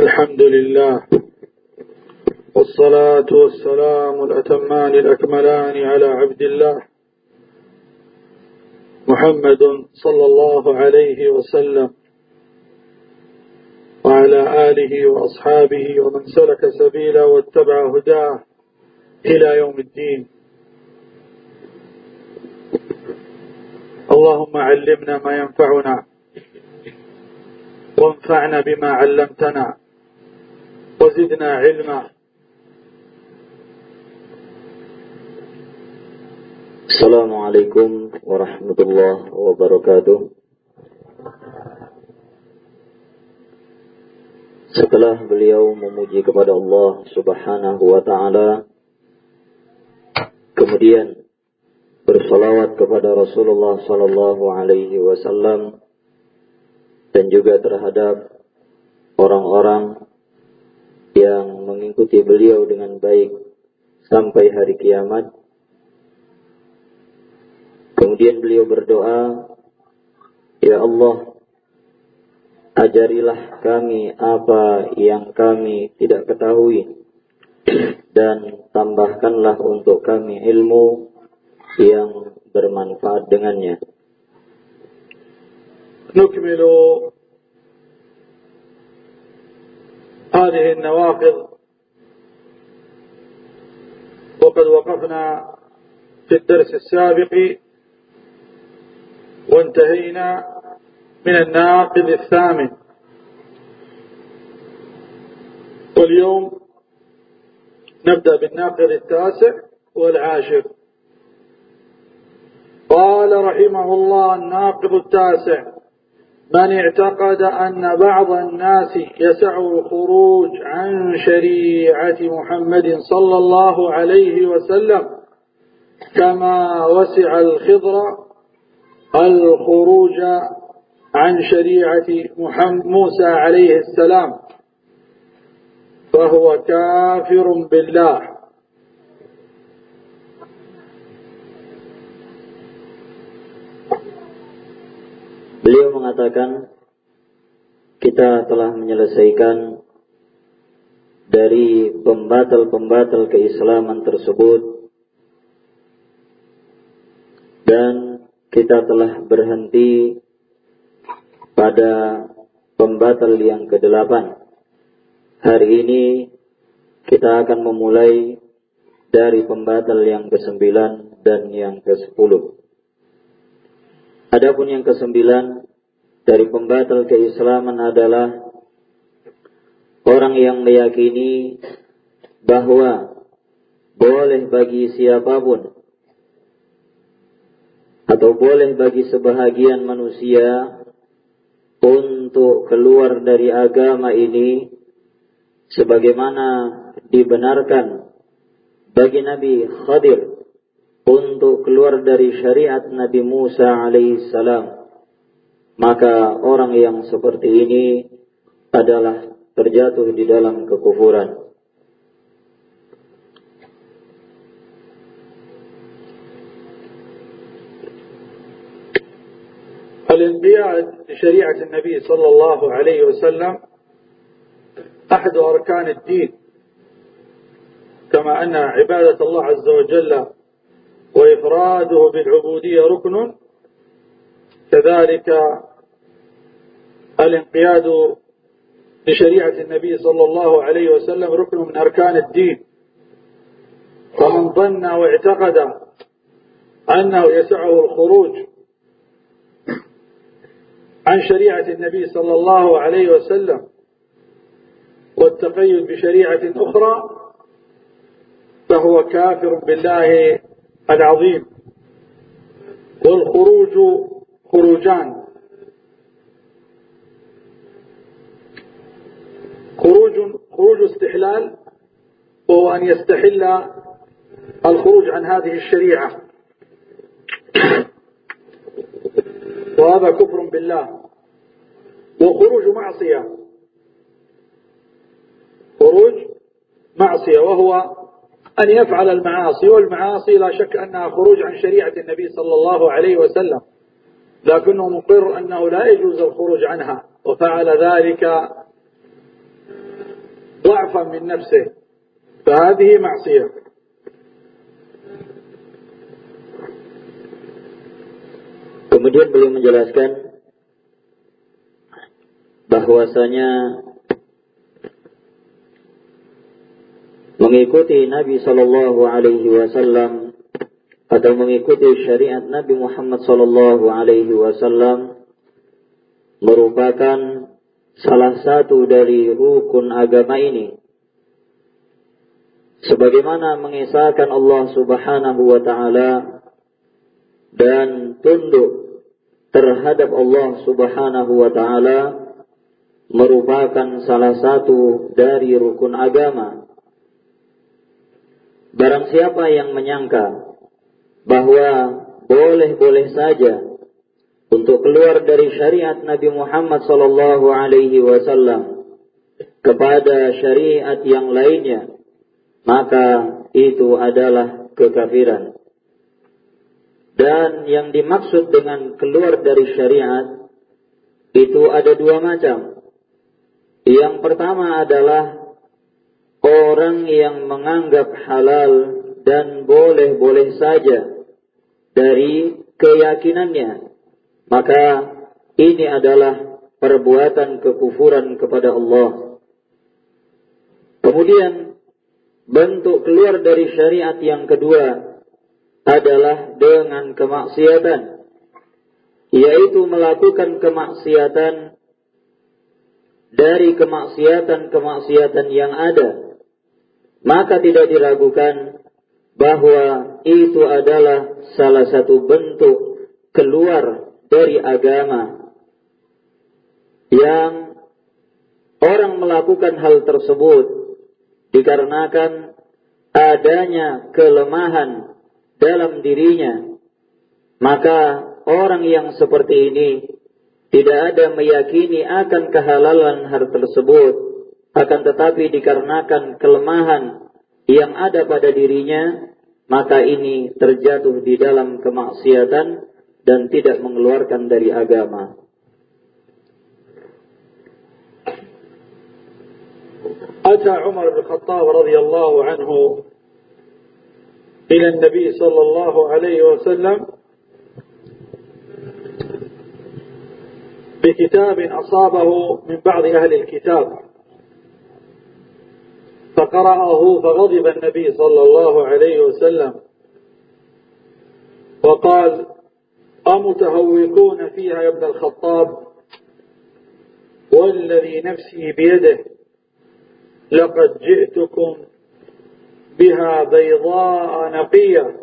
الحمد لله والصلاة والسلام الأتمان الأكملان على عبد الله محمد صلى الله عليه وسلم وعلى آله وأصحابه ومن سلك سبيله واتبع هداه إلى يوم الدين. اللهم علمنا ما ينفعنا وانفعنا بما علمتنا. وزدنا علما السلام عليكم ورحمة الله وبركاته Setelah beliau memuji kepada Allah subhanahu wa ta'ala Kemudian bersalawat kepada Rasulullah sallallahu alaihi wasallam dan juga terhadap orang-orang yang mengikuti beliau dengan baik sampai hari kiamat. Kemudian beliau berdoa, Ya Allah, ajarilah kami apa yang kami tidak ketahui dan tambahkanlah untuk kami ilmu yang bermanfaat dengannya. نكمل هذه النواقض وقد وقفنا في الدرس السابق وانتهينا من الناقض الثامن. واليوم نبدأ بالناقض التاسع والعاشر. قال رحمه الله الناقض التاسع. من اعتقد أن بعض الناس يسعه الخروج عن شريعة محمد صلى الله عليه وسلم كما وسع الخضر الخروج عن شريعة محمد موسى عليه السلام فهو كافر بالله. Mengatakan kita telah menyelesaikan dari pembatal-pembatal keislaman tersebut dan kita telah berhenti pada pembatal yang kedelapan. Hari ini kita akan memulai dari pembatal yang kesembilan dan yang kesepuluh. Adapun yang kesembilan dari pembatal keislaman adalah orang yang meyakini bahwa boleh bagi siapa pun atau boleh bagi sebahagian manusia untuk keluar dari agama ini sebagaimana dibenarkan bagi Nabi Khadir untuk keluar dari syariat Nabi Musa alaihissalam. Maka orang yang seperti ini adalah terjatuh di dalam kekufuran. الانقياد لشريعة النبي صلى الله عليه وسلم أحد أركان الدين كما أن عبادة الله عز وجل وإفراده بالعبودية ركن كذلك الانقياد لشريعة النبي صلى الله عليه وسلم ركن من أركان الدين. فمن ظن واعتقد أنه يسعه الخروج عن شريعة النبي صلى الله عليه وسلم والتقيد بشريعة أخرى فهو كافر بالله العظيم. والخروج خروجان خروج خروج استحلال وهو أن يستحل الخروج عن هذه الشريعة. وهذا كفر بالله. وخروج معصية. خروج معصية وهو أن يفعل المعاصي والمعاصي لا شك أنها خروج عن شريعة النبي صلى الله عليه وسلم. لكنه مقر أنه لا يجوز الخروج عنها وفعل ذلك ضعفا من نفسه فهذه معصية Kemudian beliau menjelaskan bahwasanya mengikuti Nabi Shallallahu Alaihi Wasallam atau mengikuti syariat Nabi Muhammad Shallallahu Alaihi Wasallam merupakan salah satu dari rukun agama ini. Sebagaimana mengisahkan Allah Subhanahu wa taala dan tunduk terhadap Allah Subhanahu wa taala merupakan salah satu dari rukun agama. Barang siapa yang menyangka bahwa boleh-boleh saja untuk keluar dari syariat Nabi Muhammad sallallahu alaihi wasallam kepada syariat yang lainnya, maka itu adalah kekafiran. Dan yang dimaksud dengan keluar dari syariat itu ada dua macam. Yang pertama adalah orang yang menganggap halal dan boleh-boleh saja dari keyakinannya, maka ini adalah perbuatan kekufuran kepada Allah. Kemudian bentuk keluar dari syariat yang kedua adalah dengan kemaksiatan, yaitu melakukan kemaksiatan dari kemaksiatan-kemaksiatan yang ada maka tidak diragukan bahwa itu adalah salah satu bentuk keluar dari agama yang orang melakukan hal tersebut dikarenakan adanya kelemahan dalam dirinya maka orang yang seperti ini tidak ada meyakini akan kehalalan hal tersebut akan tetapi dikarenakan kelemahan yang ada pada dirinya, maka ini terjatuh di dalam kemaksiatan dan tidak mengeluarkan dari agama. أتى عمر بن الخطاب رضي الله عنه إلى النبي صلى الله عليه وسلم بكتاب أصابه من بعض أهل الكتاب فقرأه فغضب النبي صلى الله عليه وسلم وقال أمتهوكون فيها يا ابن الخطاب والذي نفسي بيده لقد جئتكم بها بيضاء نقية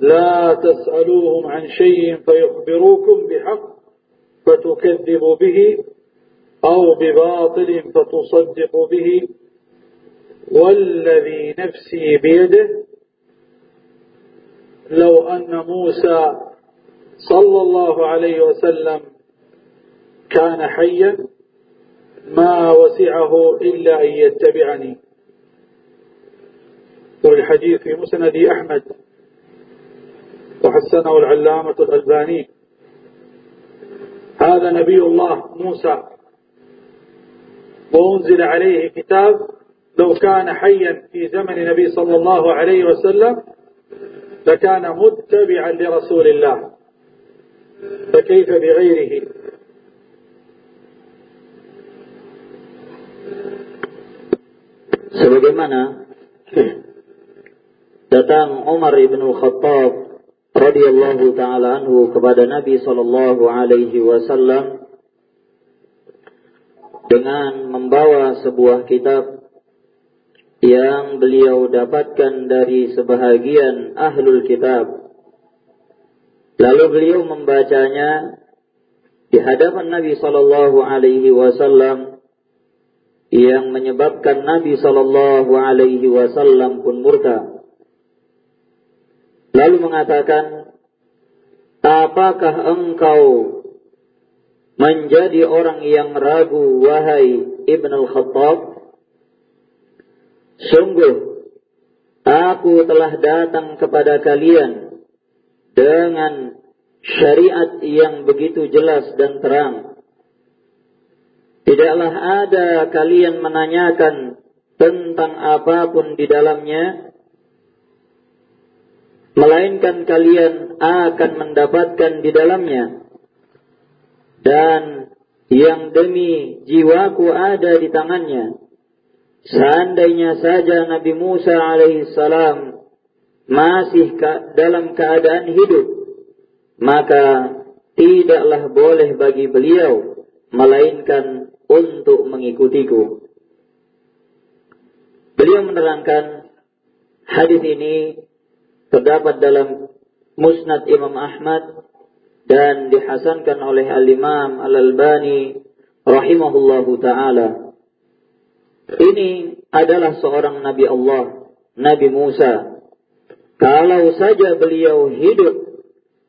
لا تسألوهم عن شيء فيخبروكم بحق فتكذبوا به أو بباطل فتصدقوا به والذي نفسي بيده لو أن موسى صلى الله عليه وسلم كان حيا ما وسعه إلا أن يتبعني. والحديث في مسند أحمد وحسنه العلامة الألباني هذا نبي الله موسى وأنزل عليه كتاب لو كان حيا في زمن النبي صلى الله عليه وسلم لكان متبعا لرسول الله. فكيف بغيره sebagaimana datang Umar ibn Khattab radhiyallahu taala anhu kepada Nabi sallallahu alaihi wasallam dengan membawa sebuah kitab yang beliau dapatkan dari sebahagian ahlul kitab. Lalu beliau membacanya di hadapan Nabi Sallallahu Alaihi Wasallam yang menyebabkan Nabi Sallallahu Alaihi Wasallam pun murka. Lalu mengatakan, apakah engkau menjadi orang yang ragu wahai Ibn al-Khattab? Sungguh, aku telah datang kepada kalian dengan syariat yang begitu jelas dan terang. Tidaklah ada kalian menanyakan tentang apa pun di dalamnya, melainkan kalian akan mendapatkan di dalamnya. Dan yang demi jiwaku ada di tangannya. Seandainya saja Nabi Musa alaihissalam masih dalam keadaan hidup, maka tidaklah boleh bagi beliau melainkan untuk mengikutiku. Beliau menerangkan hadis ini terdapat dalam Musnad Imam Ahmad dan dihasankan oleh Al-Imam Al-Albani rahimahullahu taala. Ini adalah seorang nabi Allah, Nabi Musa. Kalau saja beliau hidup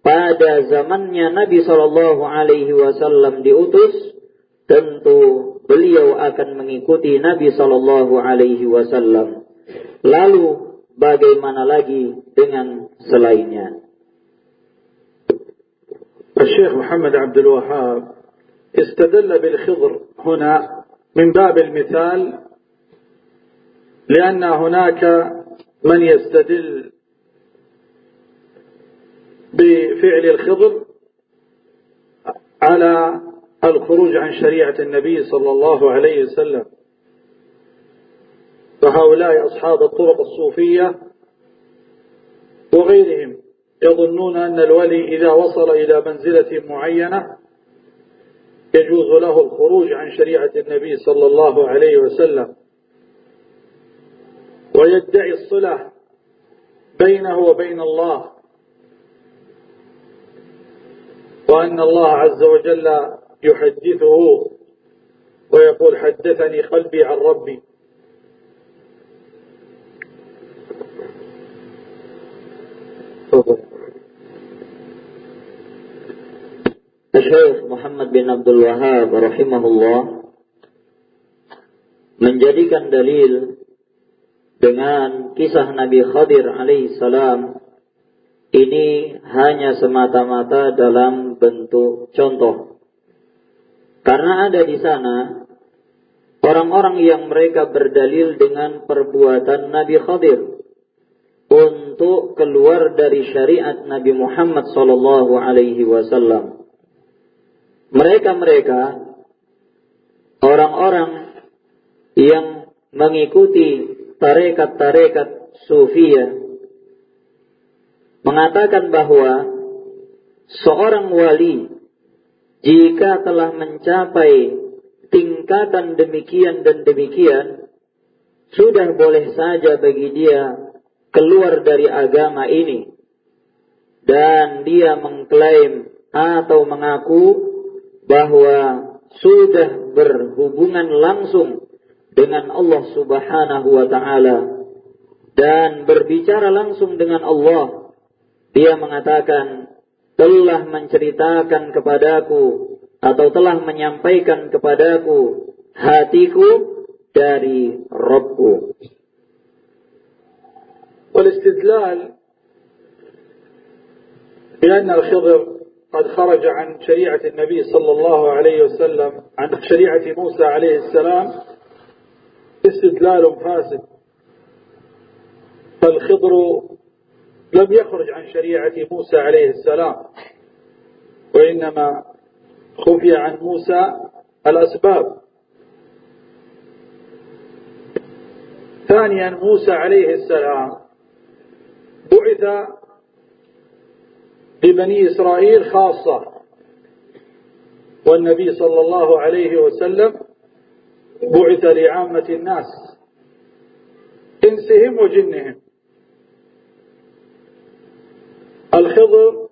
pada zamannya Nabi Shallallahu alaihi wasallam diutus, tentu beliau akan mengikuti Nabi Shallallahu alaihi wasallam. Lalu bagaimana lagi dengan selainnya? الشيخ محمد عبد الوهاب استدل بالخضر هنا من باب المثال لأن هناك من يستدل بفعل الخضر على الخروج عن شريعة النبي صلى الله عليه وسلم. فهؤلاء أصحاب الطرق الصوفية وغيرهم يظنون أن الولي إذا وصل إلى منزلة معينة يجوز له الخروج عن شريعة النبي صلى الله عليه وسلم. ويدعي الصلة بينه وبين الله وأن الله عز وجل يحدثه ويقول حدثني قلبي عن ربي Syekh Muhammad bin Abdul Wahab rahimahullah menjadikan dalil dengan kisah Nabi Khadir alaihissalam ini hanya semata-mata dalam bentuk contoh. Karena ada di sana orang-orang yang mereka berdalil dengan perbuatan Nabi Khadir untuk keluar dari syariat Nabi Muhammad sallallahu alaihi wasallam. Mereka-mereka orang-orang yang mengikuti tarekat-tarekat sufia mengatakan bahwa seorang wali jika telah mencapai tingkatan demikian dan demikian sudah boleh saja bagi dia keluar dari agama ini dan dia mengklaim atau mengaku bahwa sudah berhubungan langsung dengan Allah Subhanahu wa taala dan berbicara langsung dengan Allah. Dia mengatakan telah menceritakan kepadaku atau telah menyampaikan kepadaku hatiku dari Rabbku. والاستدلال بأن الخضر قد خرج عن شريعة النبي صلى الله عليه وسلم عن شريعة موسى عليه السلام استدلال فاسد فالخضر لم يخرج عن شريعة موسى عليه السلام وإنما خفي عن موسى الأسباب. ثانيا موسى عليه السلام بعث لبني إسرائيل خاصة والنبي صلى الله عليه وسلم بعث لعامة الناس إنسهم وجنهم. الخضر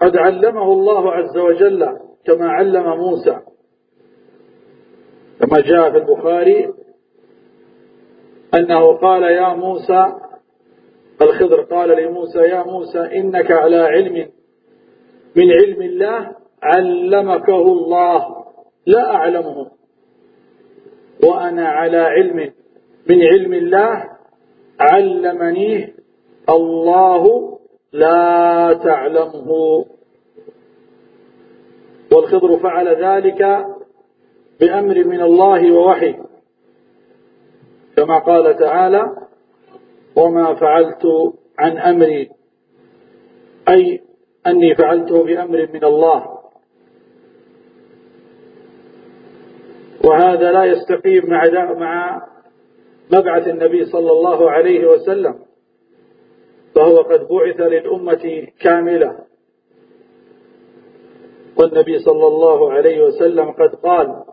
قد علمه الله عز وجل كما علم موسى. كما جاء في البخاري أنه قال يا موسى الخضر قال لموسى يا موسى إنك على علم. من علم الله علمكه الله. لا أعلمه. وأنا على علم. من علم الله علمنيه الله لا تعلمه. والخضر فعل ذلك بأمر من الله ووحي. كما قال تعالى وما فعلت عن أمري. أي أني فعلته بأمر من الله. وهذا لا يستقيم مع مع مبعث النبي صلى الله عليه وسلم. فهو قد بعث للأمة كاملة. والنبي صلى الله عليه وسلم قد قال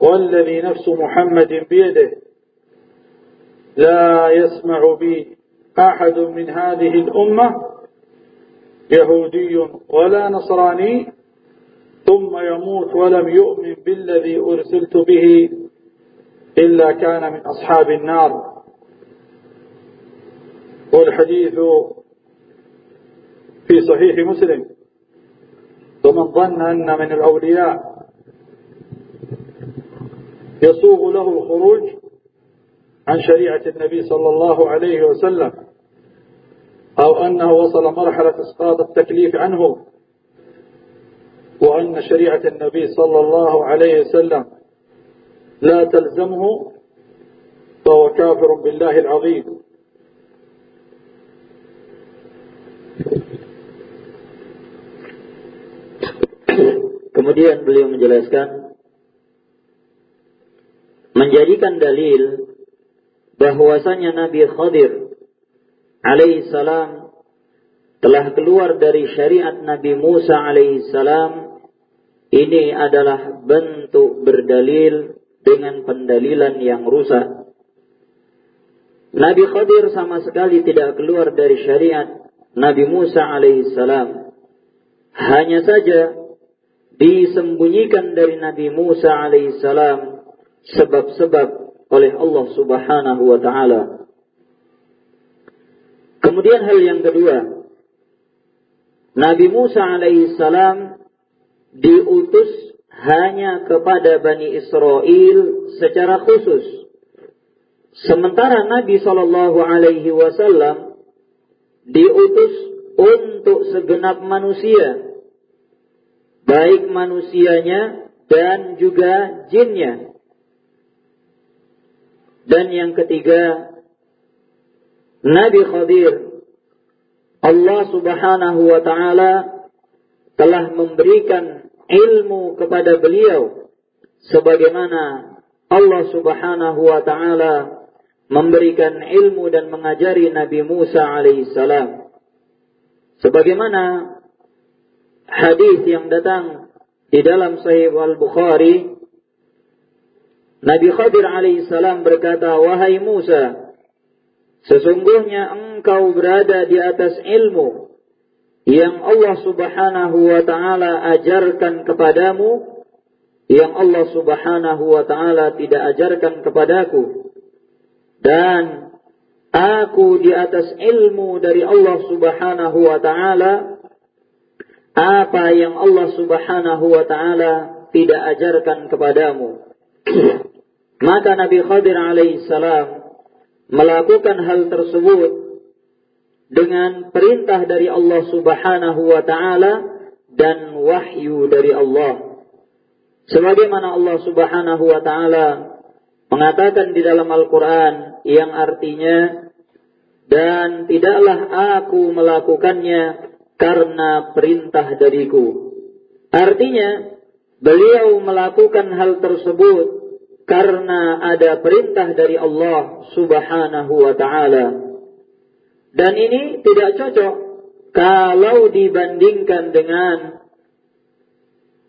والذي نفس محمد بيده لا يسمع بي أحد من هذه الأمة يهودي ولا نصراني ثم يموت ولم يؤمن بالذي أرسلت به إلا كان من أصحاب النار. والحديث في صحيح مسلم. ومن ظن أن من الأولياء يصوغ له الخروج عن شريعة النبي صلى الله عليه وسلم أو أنه وصل مرحلة إسقاط التكليف عنه وأن شريعة النبي صلى الله عليه وسلم لا تلزمه فهو كافر بالله العظيم. Kemudian beliau menjelaskan menjadikan dalil bahwasanya Nabi Khadir alaihissalam telah keluar dari syariat Nabi Musa alaihissalam ini adalah bentuk berdalil dengan pendalilan yang rusak. Nabi Khadir sama sekali tidak keluar dari syariat Nabi Musa alaihissalam. Hanya saja disembunyikan dari Nabi Musa alaihissalam sebab-sebab oleh Allah subhanahu wa ta'ala. Kemudian hal yang kedua, Nabi Musa alaihissalam diutus hanya kepada Bani Israel secara khusus. Sementara Nabi Shallallahu Alaihi Wasallam diutus untuk segenap manusia, baik manusianya dan juga jinnya. Dan yang ketiga, Nabi Khadir, Allah Subhanahu wa Ta'ala telah memberikan ilmu kepada beliau sebagaimana Allah Subhanahu wa taala memberikan ilmu dan mengajari Nabi Musa alaihissalam sebagaimana hadis yang datang di dalam Sahih Al-Bukhari Nabi Khadir alaihissalam berkata wahai Musa sesungguhnya engkau berada di atas ilmu yang Allah Subhanahu wa taala ajarkan kepadamu yang Allah Subhanahu wa taala tidak ajarkan kepadaku. Dan aku di atas ilmu dari Allah Subhanahu wa taala apa yang Allah Subhanahu wa taala tidak ajarkan kepadamu maka Nabi Khadir alaihissalam melakukan hal tersebut dengan perintah dari Allah Subhanahu wa taala dan wahyu dari Allah. Sebagaimana Allah Subhanahu wa taala mengatakan di dalam Al-Qur'an yang artinya dan tidaklah aku melakukannya karena perintah dariku. Artinya beliau melakukan hal tersebut karena ada perintah dari Allah Subhanahu wa taala. Dan ini tidak cocok kalau dibandingkan dengan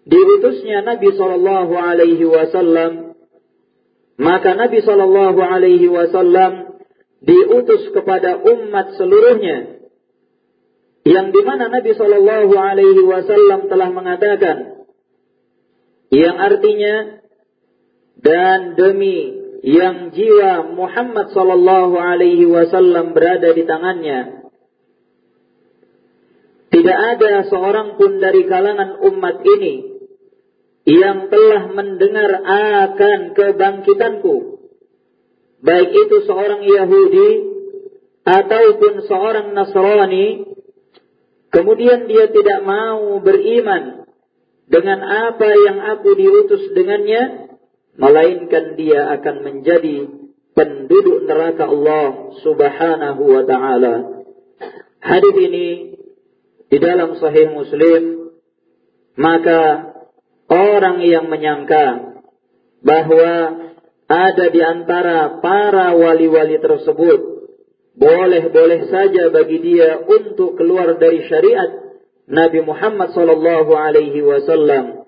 diutusnya Nabi Shallallahu Alaihi Wasallam, maka Nabi Shallallahu Alaihi Wasallam diutus kepada umat seluruhnya, yang di mana Nabi Shallallahu Alaihi Wasallam telah mengatakan, yang artinya dan demi yang jiwa Muhammad sallallahu alaihi wasallam berada di tangannya. Tidak ada seorang pun dari kalangan umat ini yang telah mendengar akan kebangkitanku. Baik itu seorang Yahudi ataupun seorang Nasrani, kemudian dia tidak mau beriman dengan apa yang aku diutus dengannya, melainkan dia akan menjadi penduduk neraka Allah Subhanahu wa taala. Hadis ini di dalam sahih Muslim maka orang yang menyangka bahwa ada di antara para wali-wali tersebut boleh-boleh saja bagi dia untuk keluar dari syariat Nabi Muhammad sallallahu alaihi wasallam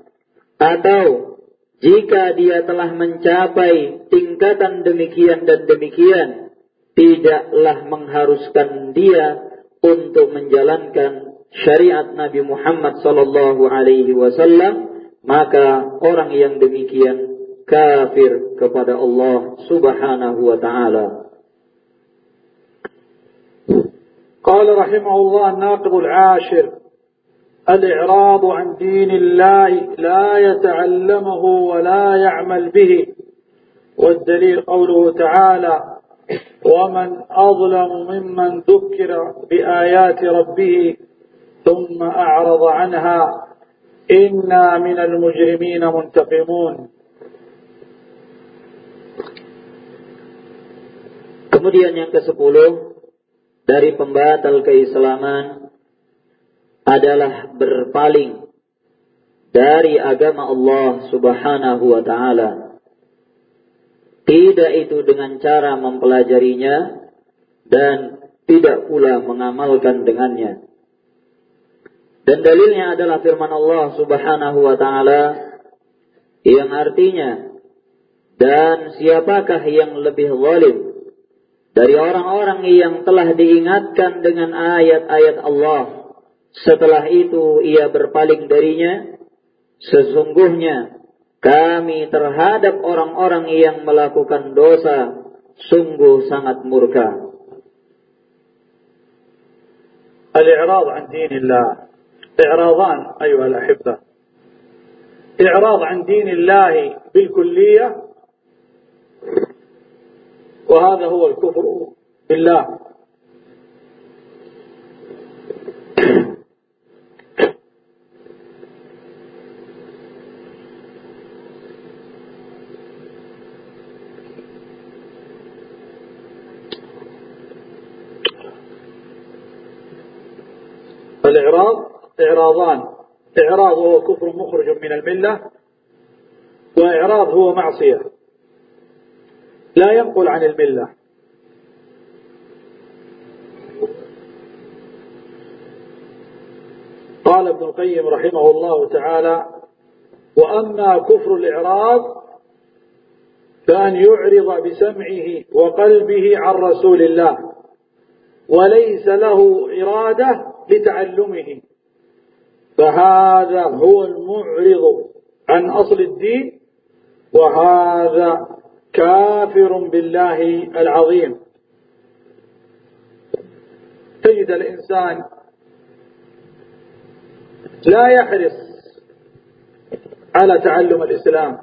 atau jika dia telah mencapai tingkatan demikian dan demikian tidaklah mengharuskan dia untuk menjalankan syariat Nabi Muhammad sallallahu alaihi wasallam maka orang yang demikian kafir kepada Allah Subhanahu wa taala. قال رحمه الله الناقض العاشر الإعراض عن دين الله لا يتعلمه ولا يعمل به والدليل قوله تعالى ومن أظلم ممن ذكر بآيات ربه ثم أعرض عنها إنا من المجرمين منتقمون. Kemudian yang ke-10 dari pembatal keislaman adalah berpaling dari agama Allah Subhanahu wa taala. Tidak itu dengan cara mempelajarinya dan tidak pula mengamalkan dengannya. Dan dalilnya adalah firman Allah Subhanahu wa taala yang artinya dan siapakah yang lebih zalim dari orang-orang yang telah diingatkan dengan ayat-ayat Allah. Setelah itu ia berpaling darinya. Sesungguhnya kami terhadap orang-orang yang melakukan dosa sungguh sangat murka. Al-i'rad an dinillah. I'radan ayuha al I'rad an dinillah bil kulliyah وهذا هو الكفر بالله. الإعراض إعراضان. إعراض هو كفر مخرج من الملة وإعراض هو معصية. لا ينقل عن الملة. قال ابن القيم رحمه الله تعالى وأما كفر الإعراض فأن يعرض بسمعه وقلبه عن رسول الله وليس له إرادة لتعلمه. فهذا هو المعرض عن أصل الدين وهذا كافر بالله العظيم. تجد الإنسان لا يحرص على تعلم الإسلام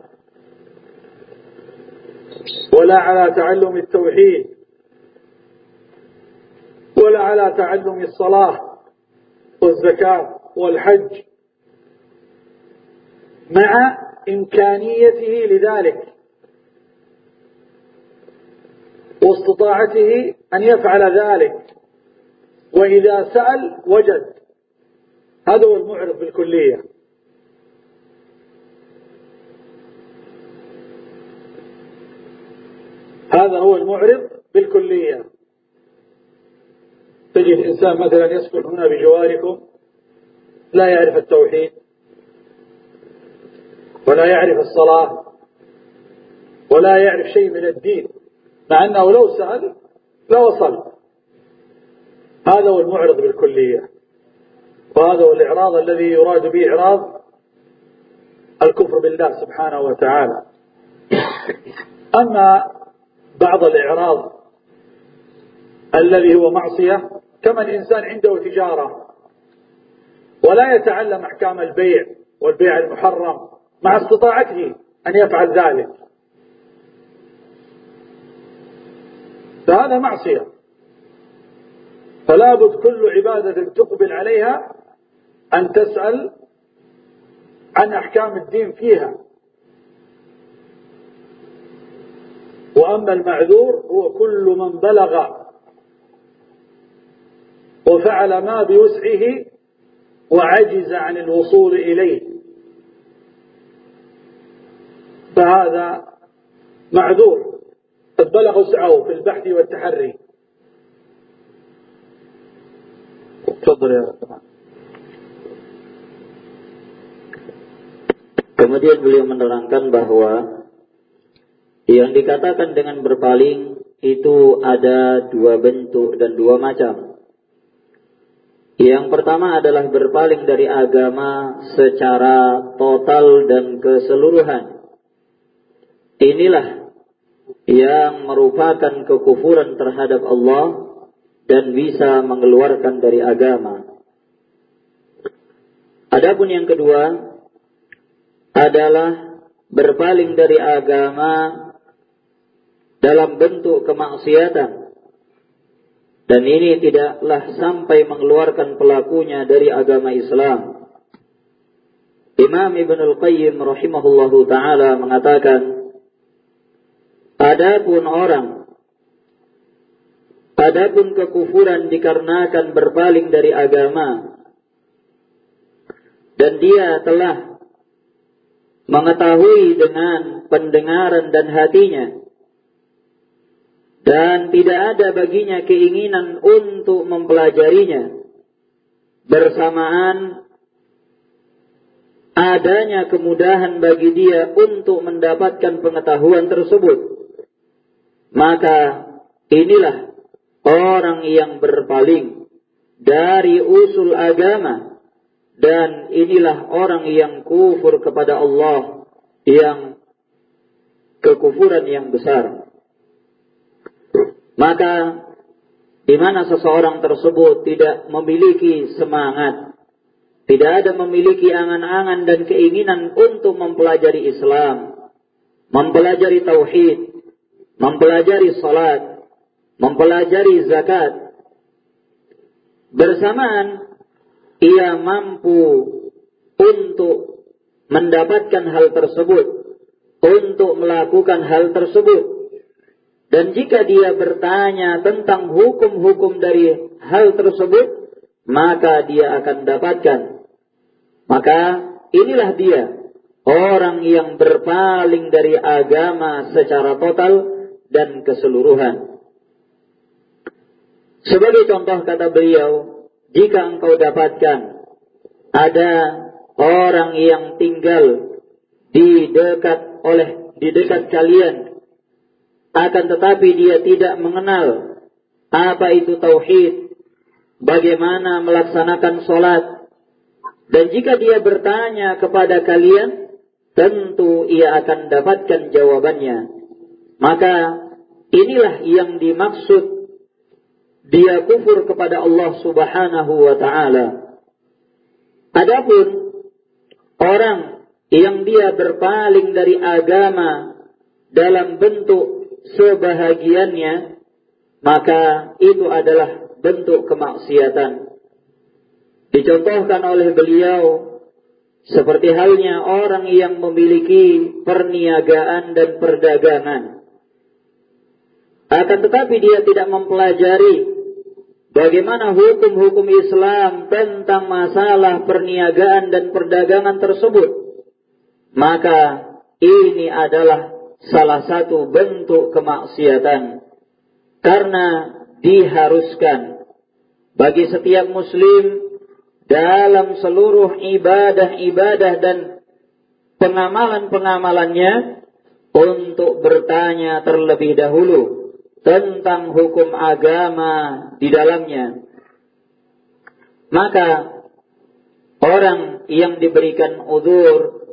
ولا على تعلم التوحيد ولا على تعلم الصلاة والزكاة والحج مع إمكانيته لذلك. واستطاعته أن يفعل ذلك. وإذا سأل وجد. هذا هو المعرض بالكلية. هذا هو المعرض بالكلية. تجد إنسان مثلا يسكن هنا بجواركم لا يعرف التوحيد ولا يعرف الصلاة ولا يعرف شيء من الدين. مع أنه لو سأل لوصل هذا هو المعرض بالكلية. وهذا هو الإعراض الذي يراد به إعراض الكفر بالله سبحانه وتعالى. أما بعض الإعراض الذي هو معصية كما الإنسان عنده تجارة ولا يتعلم أحكام البيع والبيع المحرم مع استطاعته أن يفعل ذلك. فهذا معصية. فلا بد كل عبادة تقبل عليها أن تسأل عن أحكام الدين فيها. وأما المعذور هو كل من بلغ وفعل ما بوسعه وعجز عن الوصول إليه. فهذا معذور. قد بلغ وسعه في البحث والتحري تفضل يا Kemudian beliau menerangkan bahwa yang dikatakan dengan berpaling itu ada dua bentuk dan dua macam. Yang pertama adalah berpaling dari agama secara total dan keseluruhan. Inilah yang merupakan kekufuran terhadap Allah dan bisa mengeluarkan dari agama. Adapun yang kedua, adalah berpaling dari agama dalam bentuk kemaksiatan. Dan ini tidaklah sampai mengeluarkan pelakunya dari agama Islam. Imam Ibn Al-Qayyim rahimahullahu ta'ala mengatakan, Adapun orang, adapun kekufuran dikarenakan berpaling dari agama, dan dia telah mengetahui dengan pendengaran dan hatinya dan tidak ada baginya keinginan untuk mempelajarinya bersamaan adanya kemudahan bagi dia untuk mendapatkan pengetahuan tersebut maka inilah orang yang berpaling dari usul agama dan inilah orang yang kufur kepada Allah yang kekufuran yang besar. Maka di mana seseorang tersebut tidak memiliki semangat, tidak ada memiliki angan-angan dan keinginan untuk mempelajari Islam, mempelajari tauhid, mempelajari salat, mempelajari zakat. Bersamaan ia mampu untuk mendapatkan hal tersebut, untuk melakukan hal tersebut. Dan jika dia bertanya tentang hukum-hukum dari hal tersebut, maka dia akan dapatkan. Maka inilah dia, orang yang berpaling dari agama secara total dan keseluruhan. Sebagai contoh kata beliau, jika engkau dapatkan ada orang yang tinggal di dekat oleh di dekat kalian akan tetapi dia tidak mengenal apa itu tauhid bagaimana melaksanakan sholat dan jika dia bertanya kepada kalian tentu ia akan dapatkan jawabannya maka inilah yang dimaksud dia kufur kepada Allah Subhanahu wa taala. Adapun orang yang dia berpaling dari agama dalam bentuk sebahagiannya, maka itu adalah bentuk kemaksiatan. Dicontohkan oleh beliau seperti halnya orang yang memiliki perniagaan dan perdagangan akan tetapi dia tidak mempelajari bagaimana hukum-hukum Islam tentang masalah perniagaan dan perdagangan tersebut. Maka ini adalah salah satu bentuk kemaksiatan. Karena diharuskan bagi setiap muslim dalam seluruh ibadah-ibadah dan pengamalan-pengamalannya untuk bertanya terlebih dahulu tentang hukum agama di dalamnya. Maka orang yang diberikan udur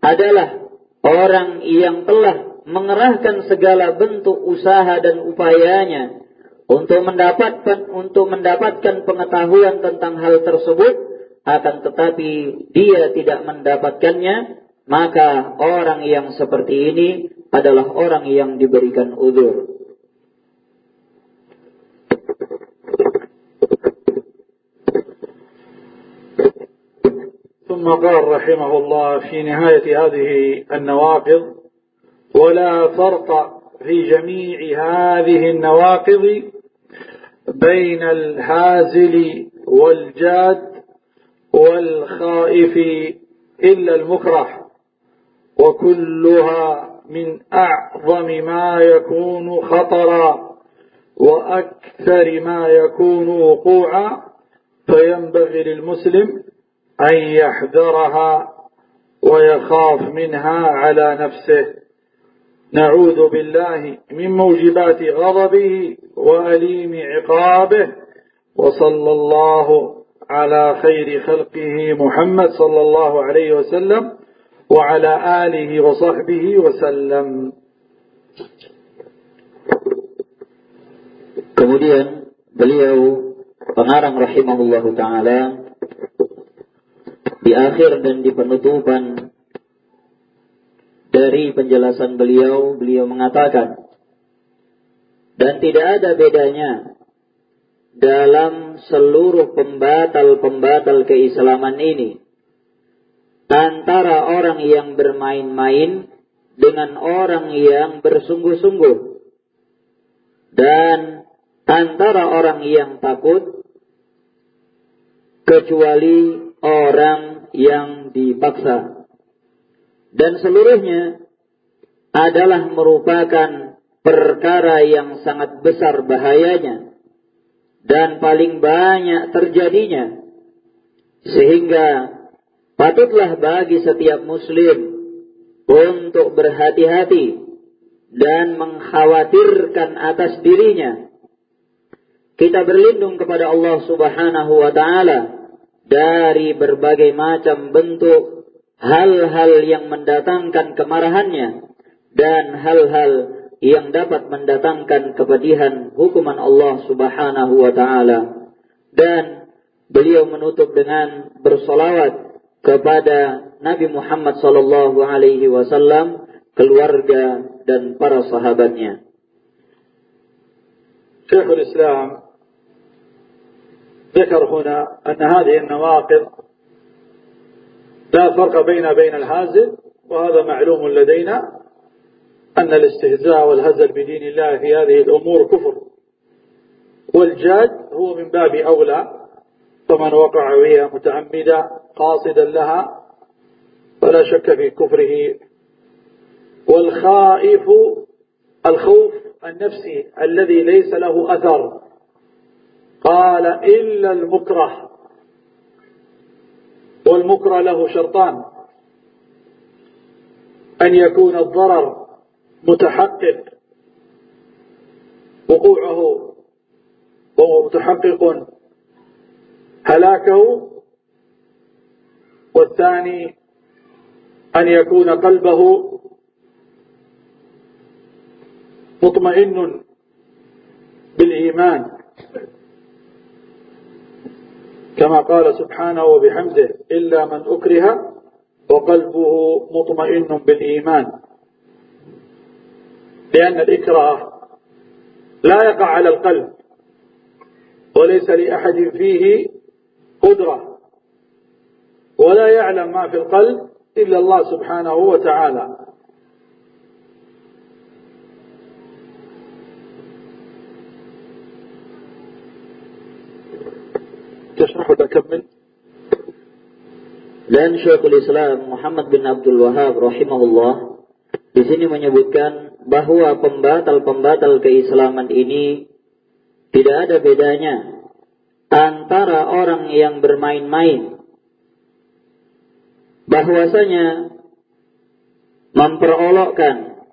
adalah orang yang telah mengerahkan segala bentuk usaha dan upayanya untuk mendapatkan untuk mendapatkan pengetahuan tentang hal tersebut akan tetapi dia tidak mendapatkannya maka orang yang seperti ini adalah orang yang diberikan udur ثم قال رحمه الله في نهاية هذه النواقض ولا فرق في جميع هذه النواقض بين الهازل والجاد والخائف إلا المكره وكلها من أعظم ما يكون خطرا وأكثر ما يكون وقوعا فينبغي للمسلم أن يحذرها ويخاف منها على نفسه. نعوذ بالله من موجبات غضبه وأليم عقابه. وصلى الله على خير خلقه محمد صلى الله عليه وسلم وعلى آله وصحبه وسلم. Kemudian beliau pengarang rahimahullah taala di akhir dan di penutupan dari penjelasan beliau, beliau mengatakan, dan tidak ada bedanya dalam seluruh pembatal-pembatal keislaman ini antara orang yang bermain-main dengan orang yang bersungguh-sungguh dan antara orang yang takut kecuali orang yang dipaksa. Dan seluruhnya adalah merupakan perkara yang sangat besar bahayanya dan paling banyak terjadinya. Sehingga patutlah bagi setiap muslim untuk berhati-hati dan mengkhawatirkan atas dirinya. Kita berlindung kepada Allah Subhanahu wa taala dari berbagai macam bentuk hal-hal yang mendatangkan kemarahannya dan hal-hal yang dapat mendatangkan kepedihan hukuman Allah Subhanahu wa taala. Dan beliau menutup dengan bersolawat kepada Nabi Muhammad sallallahu alaihi wasallam keluarga dan para sahabatnya. Syekhul Islam ذكر هنا أن هذه النواقض لا فرق بين بين الهازل وهذا معلوم لدينا أن الاستهزاء والهزل بدين الله في هذه الأمور كفر. والجاد هو من باب أولى فمن وقع فيها متعمدا قاصدا لها فلا شك في كفره. والخائف الخوف النفسي الذي ليس له أثر. قال إلا المكره. والمكره له شرطان. أن يكون الضرر متحقق. وقوعه وهو متحقق. هلاكه. والثاني أن يكون قلبه مطمئن بالإيمان. كما قال سبحانه وبحمده إلا من أكره وقلبه مطمئن بالإيمان. لأن الإكراه لا يقع على القلب وليس لأحد فيه قدرة ولا يعلم ما في القلب إلا الله سبحانه وتعالى. تشرح وتكمل Dan Syekhul Islam Muhammad bin Abdul Wahab rahimahullah di sini menyebutkan bahwa pembatal-pembatal keislaman ini tidak ada bedanya antara orang yang bermain-main bahwasanya memperolokkan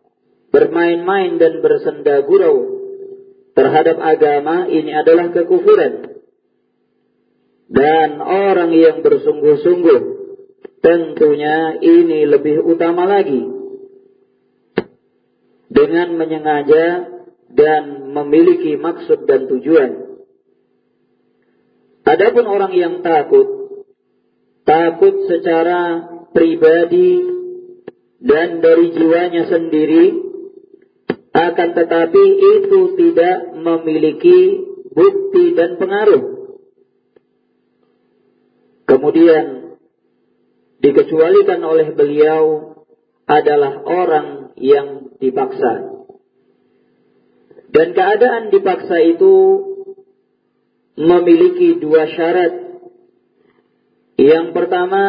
bermain-main dan bersenda gurau terhadap agama ini adalah kekufuran dan orang yang bersungguh-sungguh tentunya ini lebih utama lagi dengan menyengaja dan memiliki maksud dan tujuan. Adapun orang yang takut, takut secara pribadi dan dari jiwanya sendiri, akan tetapi itu tidak memiliki bukti dan pengaruh. Kemudian dikecualikan oleh beliau adalah orang yang dipaksa. Dan keadaan dipaksa itu memiliki dua syarat. Yang pertama,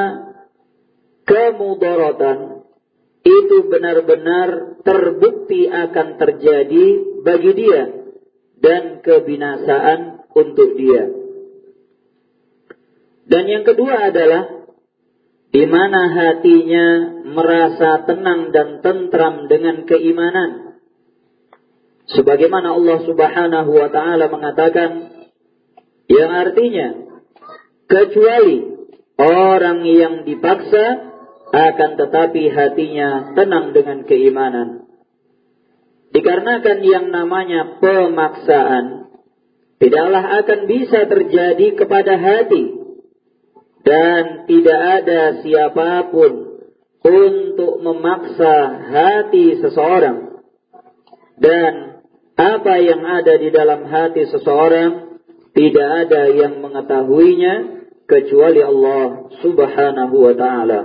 kemudaratan itu benar-benar terbukti akan terjadi bagi dia dan kebinasaan untuk dia. Dan yang kedua adalah di mana hatinya merasa tenang dan tentram dengan keimanan. Sebagaimana Allah Subhanahu wa taala mengatakan yang artinya kecuali orang yang dipaksa akan tetapi hatinya tenang dengan keimanan. Dikarenakan yang namanya pemaksaan tidaklah akan bisa terjadi kepada hati dan tidak ada siapapun untuk memaksa hati seseorang dan apa yang ada di dalam hati seseorang tidak ada yang mengetahuinya kecuali Allah Subhanahu wa taala.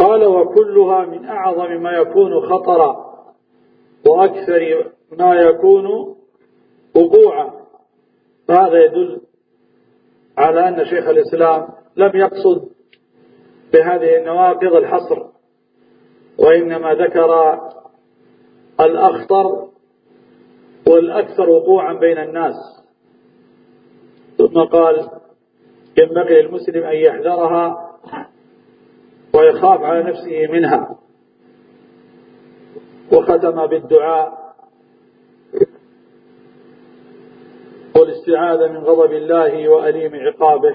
قال وكلها من أعظم ما يكون خطرا وأكثر ما يكون وقوعا فهذا يدل على أن شيخ الإسلام لم يقصد بهذه النواقض الحصر وإنما ذكر الأخطر والأكثر وقوعا بين الناس. ثم قال ينبغي للمسلم أن يحذرها ويخاف على نفسه منها. وختم بالدعاء والاستعاذة من غضب الله وأليم عقابه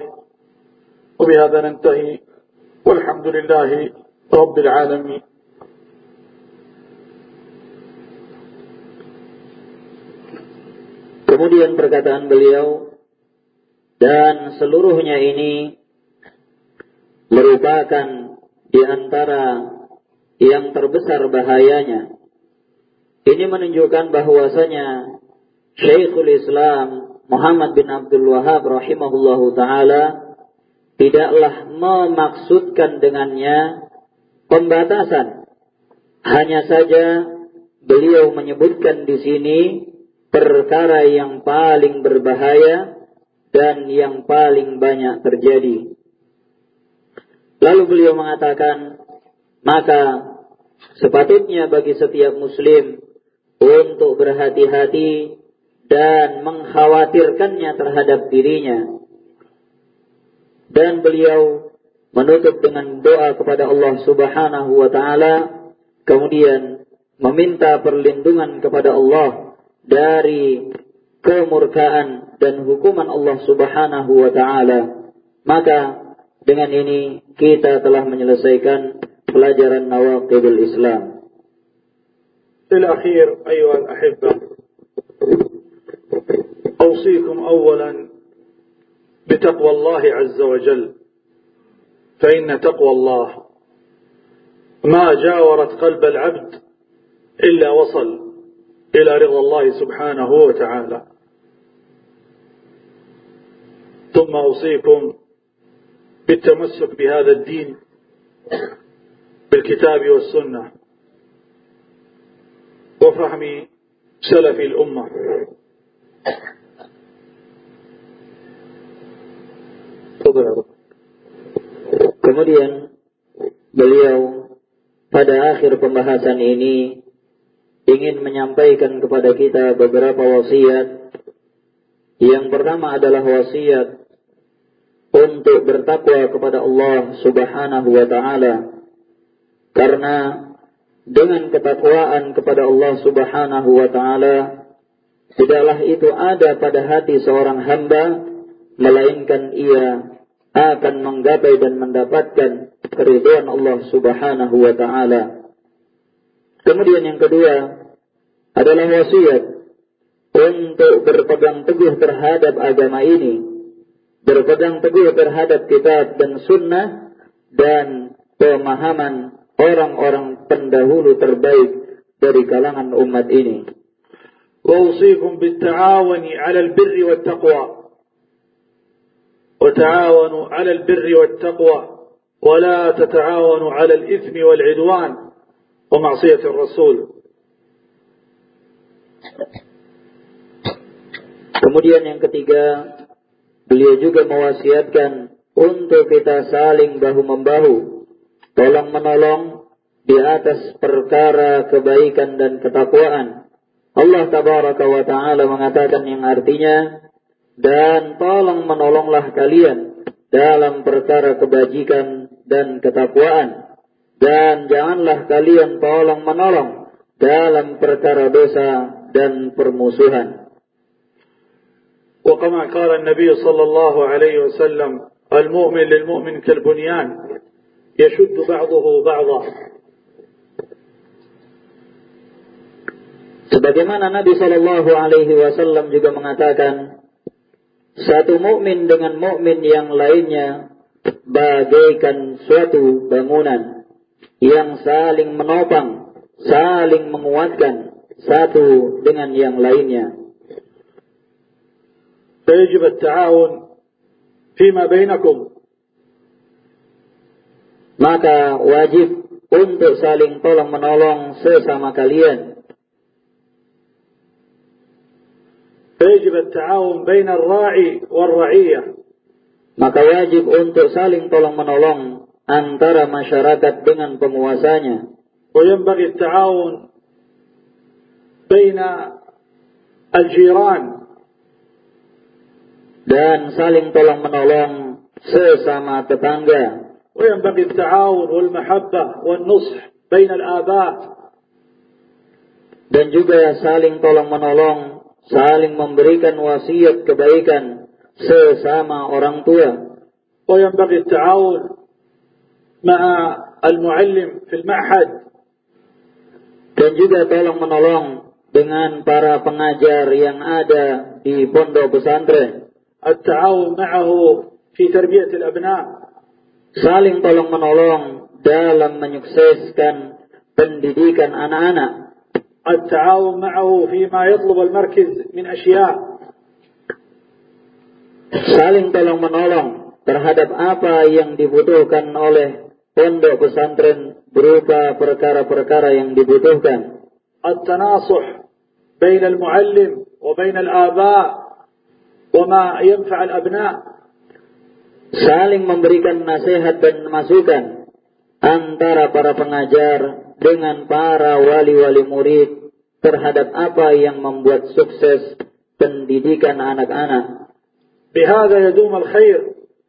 وبهذا ننتهي والحمد لله رب العالمين Kemudian perkataan beliau dan seluruhnya ini merupakan di antara yang terbesar bahayanya. Ini menunjukkan bahwasanya Syekhul Islam Muhammad bin Abdul Wahab rahimahullahu taala tidaklah memaksudkan dengannya pembatasan. Hanya saja beliau menyebutkan di sini perkara yang paling berbahaya dan yang paling banyak terjadi. Lalu beliau mengatakan, maka sepatutnya bagi setiap muslim untuk berhati-hati dan mengkhawatirkannya terhadap dirinya. Dan beliau menutup dengan doa kepada Allah Subhanahu wa taala, kemudian meminta perlindungan kepada Allah dari kemurkaan dan hukuman Allah Subhanahu wa taala. Maka dengan ini kita telah menyelesaikan pelajaran nawaqidul Islam. Fil akhir ayuhan ahibba أوصيكم أولا بتقوى الله عز وجل فإن تقوى الله ما جاورت قلب العبد إلا وصل إلى رضا الله سبحانه وتعالى. ثم أوصيكم بالتمسك بهذا الدين بالكتاب والسنة. وفهم سلف الأمة. Kemudian beliau pada akhir pembahasan ini ingin menyampaikan kepada kita beberapa wasiat. Yang pertama adalah wasiat untuk bertakwa kepada Allah Subhanahu wa taala. Karena dengan ketakwaan kepada Allah Subhanahu wa taala tidaklah itu ada pada hati seorang hamba melainkan ia akan menggapai dan mendapatkan keridhaan Allah Subhanahu wa taala. Kemudian yang kedua adalah wasiat untuk berpegang teguh terhadap agama ini, berpegang teguh terhadap kitab dan sunnah dan pemahaman orang-orang pendahulu terbaik dari kalangan umat ini. وأوصيكم بالتعاون على البر والتقوى وتعاونوا على البر والتقوى ولا تتعاونوا على الإثم والعدوان ومعصية الرسول Kemudian yang ketiga, beliau juga mewasiatkan untuk kita saling bahu-membahu, tolong menolong di atas perkara kebaikan dan ketakwaan. Allah tabaraka wa taala mengatakan yang artinya dan tolong menolonglah kalian dalam perkara kebajikan dan ketakwaan dan janganlah kalian tolong menolong dalam perkara dosa dan permusuhan. وكما قال النبي صلى الله عليه وسلم المؤمن للمؤمن كالبنيان يشد بعضه بعضا Sebagaimana Nabi Shallallahu Alaihi Wasallam juga mengatakan, satu mukmin dengan mukmin yang lainnya bagaikan suatu bangunan yang saling menopang, saling menguatkan satu dengan yang lainnya. فيجب التعاون فيما بينكم maka wajib untuk saling tolong menolong sesama kalian. فيجب التعاون بين الراعي والرعية Maka wajib untuk saling tolong menolong antara masyarakat dengan penguasanya. وينبغي التعاون بين الجيران dan saling tolong menolong sesama tetangga. وينبغي التعاون والمحبة والنصح بين الآباء dan juga saling tolong menolong, saling memberikan wasiat kebaikan sesama orang tua. وينبغي التعاون مع المعلم في المعهد dan juga tolong menolong dengan para pengajar yang ada di pondok pesantren. التعاون معه في تربية الأبناء saling tolong menolong dalam menyukseskan pendidikan anak-anak. التعاون معه فيما يطلب المركز من أشياء Saling tolong menolong terhadap apa yang dibutuhkan oleh pondok pesantren berupa perkara-perkara yang dibutuhkan. التناصح بين المعلم وبين الآباء وما ينفع الأبناء Saling memberikan nasihat dan masukan antara para pengajar dengan para wali-wali murid terhadap apa yang membuat sukses pendidikan anak-anak. بهذا يدوم الخير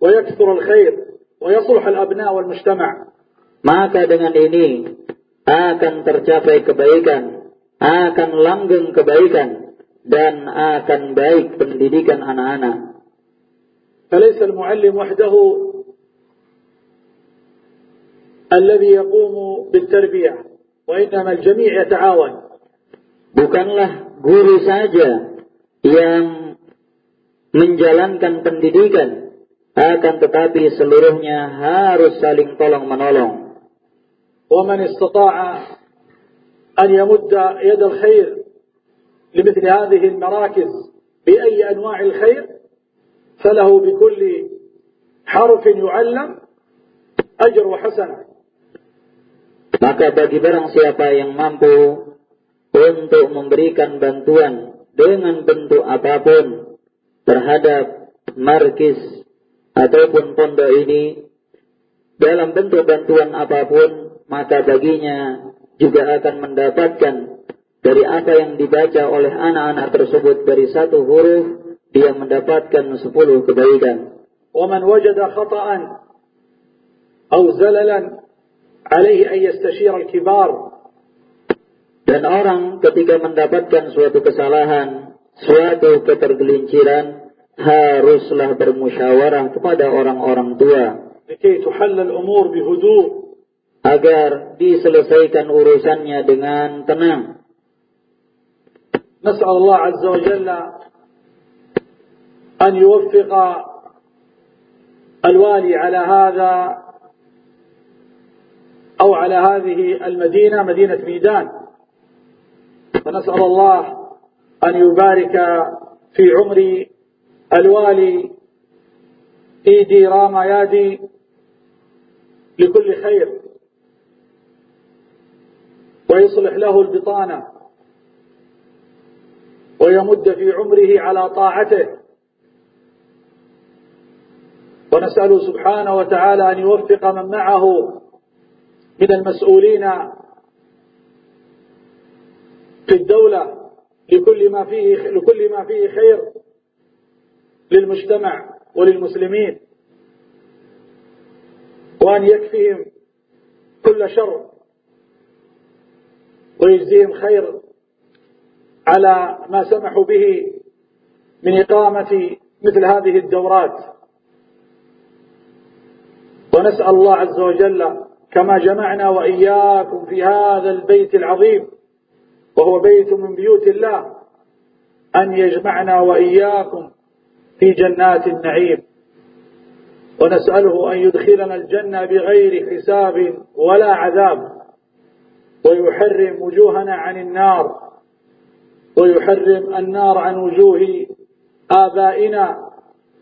ويكثر الخير ويصلح الأبناء والمجتمع Maka dengan ini akan tercapai kebaikan, akan langgeng kebaikan, dan akan baik pendidikan anak-anak. فليس المعلم وحده الذي يقوم بالتربية وإنما الجميع يتعاون Bukanlah guru saja yang menjalankan pendidikan, akan tetapi seluruhnya harus saling tolong menolong. ومن استطاع أن يمد يد الخير لمثل هذه المراكز بأي أنواع الخير فله بكل حرف يعلم أجر وحسنة Maka bagi barang siapa yang mampu untuk memberikan bantuan dengan bentuk apapun terhadap markis ataupun pondok ini dalam bentuk bantuan apapun maka baginya juga akan mendapatkan dari apa yang dibaca oleh anak-anak tersebut dari satu huruf dia mendapatkan sepuluh kebaikan. ومن وجد خطأ أو زللا عليه أن يستشير الكبار Dan orang ketika mendapatkan suatu kesalahan, suatu ketergelinciran, haruslah bermusyawarah kepada orang-orang tua لكي تحل الأمور بهدوء agar diselesaikan urusannya dengan tenang. نسأل الله عز وجل أن يوفق الوالي على هذا أو على هذه المدينة مدينة ميدان. ونسأل الله أن يبارك في عمر الوالي إيدي راما يادي لكل خير. ويصلح له البطانة. ويمد في عمره على طاعته. ونسأله سبحانه وتعالى أن يوفق من معه من المسؤولين في الدولة لكل ما فيه لكل ما فيه خير للمجتمع وللمسلمين وأن يكفيهم كل شر ويجزيهم خير على ما سمحوا به من إقامة مثل هذه الدورات. ونسأل الله عز وجل كما جمعنا وإياكم في هذا البيت العظيم وهو بيت من بيوت الله أن يجمعنا وإياكم في جنات النعيم. ونسأله أن يدخلنا الجنة بغير حساب ولا عذاب ويحرم وجوهنا عن النار ويحرم النار عن وجوه آبائنا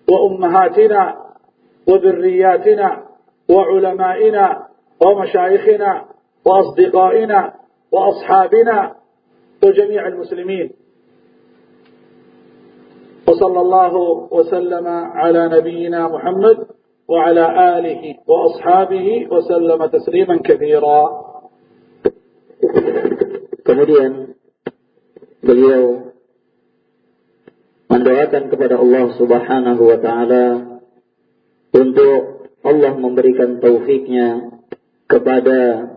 وأمهاتنا وذرياتنا وعلمائنا ومشايخنا وأصدقائنا وأصحابنا وجميع المسلمين. وصلى الله وسلم على نبينا محمد وعلى آله وأصحابه وسلم تسليما كثيرا. Kemudian beliau mendoakan kepada Allah Subhanahu wa taala untuk Allah memberikan taufiknya kepada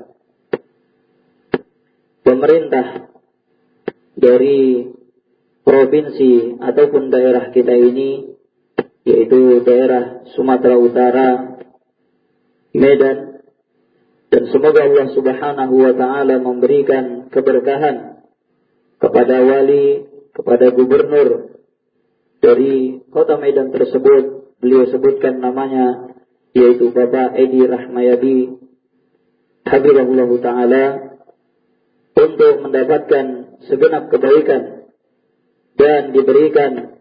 pemerintah dari provinsi ataupun daerah kita ini yaitu daerah Sumatera Utara, Medan dan semoga Allah Subhanahu wa taala memberikan keberkahan kepada wali, kepada gubernur dari kota Medan tersebut. Beliau sebutkan namanya yaitu Bapak Edi Rahmayadi Habibullah taala untuk mendapatkan segenap kebaikan dan diberikan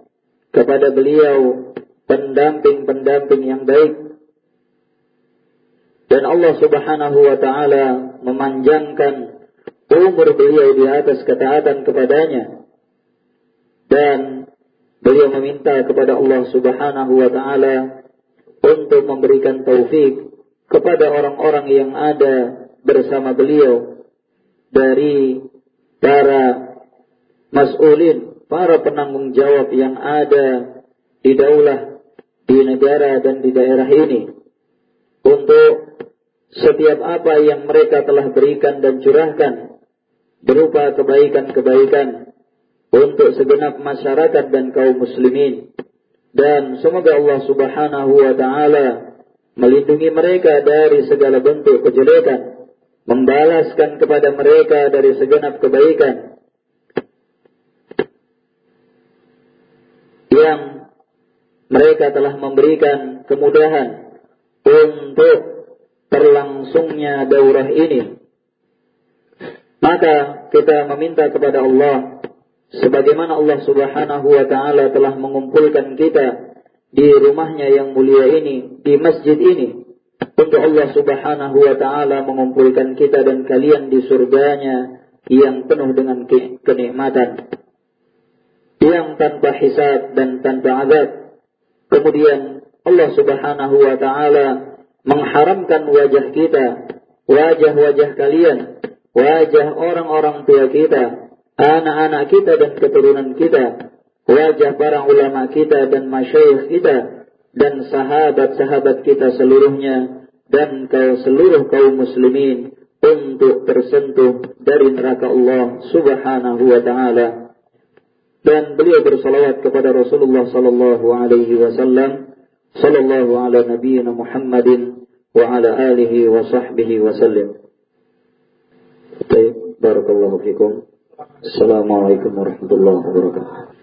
kepada beliau pendamping-pendamping yang baik. Dan Allah Subhanahu wa taala memanjangkan umur beliau di atas ketaatan kepadanya. Dan beliau meminta kepada Allah Subhanahu wa taala untuk memberikan taufik kepada orang-orang yang ada bersama beliau dari para mas'ulin, para penanggung jawab yang ada di daulah, di negara dan di daerah ini untuk setiap apa yang mereka telah berikan dan curahkan berupa kebaikan-kebaikan untuk segenap masyarakat dan kaum muslimin. Dan semoga Allah Subhanahu wa taala melindungi mereka dari segala bentuk kejelekan membalaskan kepada mereka dari segenap kebaikan yang mereka telah memberikan kemudahan untuk terlangsungnya daurah ini. Maka kita meminta kepada Allah sebagaimana Allah Subhanahu wa taala telah mengumpulkan kita di rumahnya yang mulia ini, di masjid ini untuk Allah Subhanahu wa taala mengumpulkan kita dan kalian di surganya yang penuh dengan kenikmatan yang tanpa hisab dan tanpa azab. Kemudian Allah Subhanahu wa taala mengharamkan wajah kita, wajah-wajah kalian wajah orang-orang tua kita, anak-anak kita dan keturunan kita, wajah para ulama kita dan masyayikh kita, dan sahabat-sahabat kita seluruhnya, dan kau seluruh kaum muslimin untuk tersentuh dari neraka Allah subhanahu wa ta'ala. Dan beliau bersalawat kepada Rasulullah sallallahu alaihi wasallam, sallallahu ala nabiyyina Muhammadin wa ala alihi wa sahbihi wa sallam. Baik, barakallahu fikum. Assalamualaikum warahmatullahi wabarakatuh.